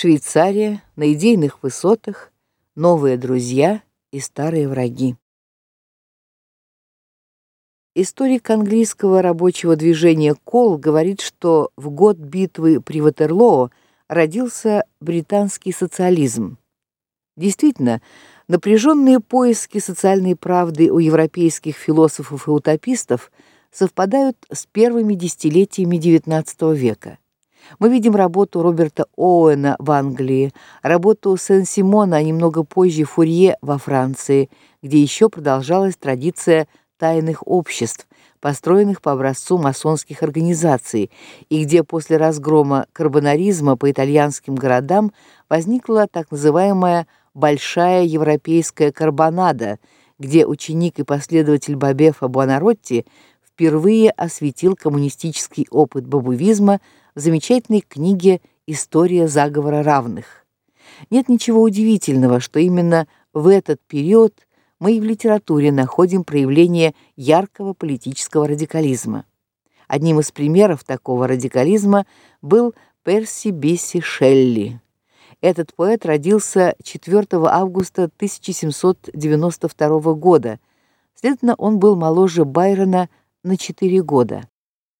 Швейцария на идейных высотах, новые друзья и старые враги. Историк английского рабочего движения Кол говорит, что в год битвы при Ватерлоо родился британский социализм. Действительно, напряженные поиски социальной правды у европейских философов и утопистов совпадают с первыми десятилетиями XIX века. Мы видим работу Роберта Оуэна в Англии, работу Сен-Симона, а немного позже Фурье во Франции, где еще продолжалась традиция тайных обществ, построенных по образцу масонских организаций, и где после разгрома карбонаризма по итальянским городам возникла так называемая большая европейская карбонада, где ученик и последователь Бабефа Буонаротти впервые осветил коммунистический опыт бабувизма в замечательной книге История заговора равных. Нет ничего удивительного, что именно в этот период мы и в литературе находим проявление яркого политического радикализма. Одним из примеров такого радикализма был Перси Бисси Шелли. Этот поэт родился 4 августа 1792 года. Следовательно, он был моложе Байрона на 4 года.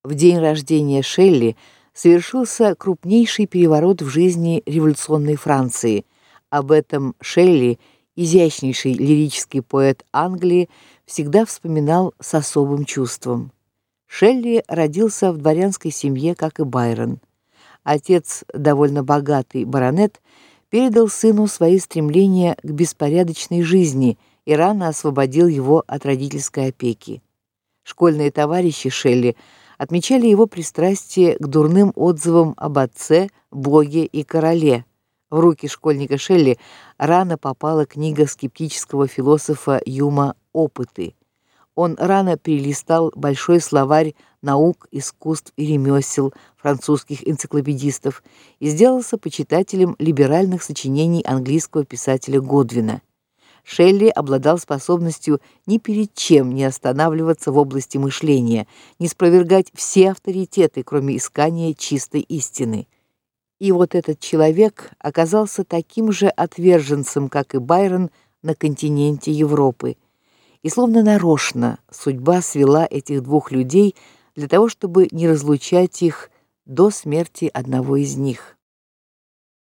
В день рождения Шелли совершился крупнейший переворот в жизни революционной Франции. Об этом Шелли, изящнейший лирический поэт Англии, всегда вспоминал с особым чувством. Шелли родился в дворянской семье, как и Байрон. Отец, довольно богатый баронет, передал сыну свои стремления к беспорядочной жизни и рано освободил его от родительской опеки. Школьные товарищи Шелли отмечали его пристрастие к дурным отзывам об отце, боге и короле. В руки школьника Шелли рано попала книга скептического философа Юма Опыты. Он рано перелистал большой словарь наук, искусств и ремесел французских энциклопедистов и сделался почитателем либеральных сочинений английского писателя Годвина. Шелли обладал способностью ни перед чем не останавливаться в области мышления, не спровергать все авторитеты, кроме искания чистой истины. И вот этот человек оказался таким же отверженцем, как и Байрон на континенте Европы. И словно нарочно судьба свела этих двух людей для того, чтобы не разлучать их до смерти одного из них.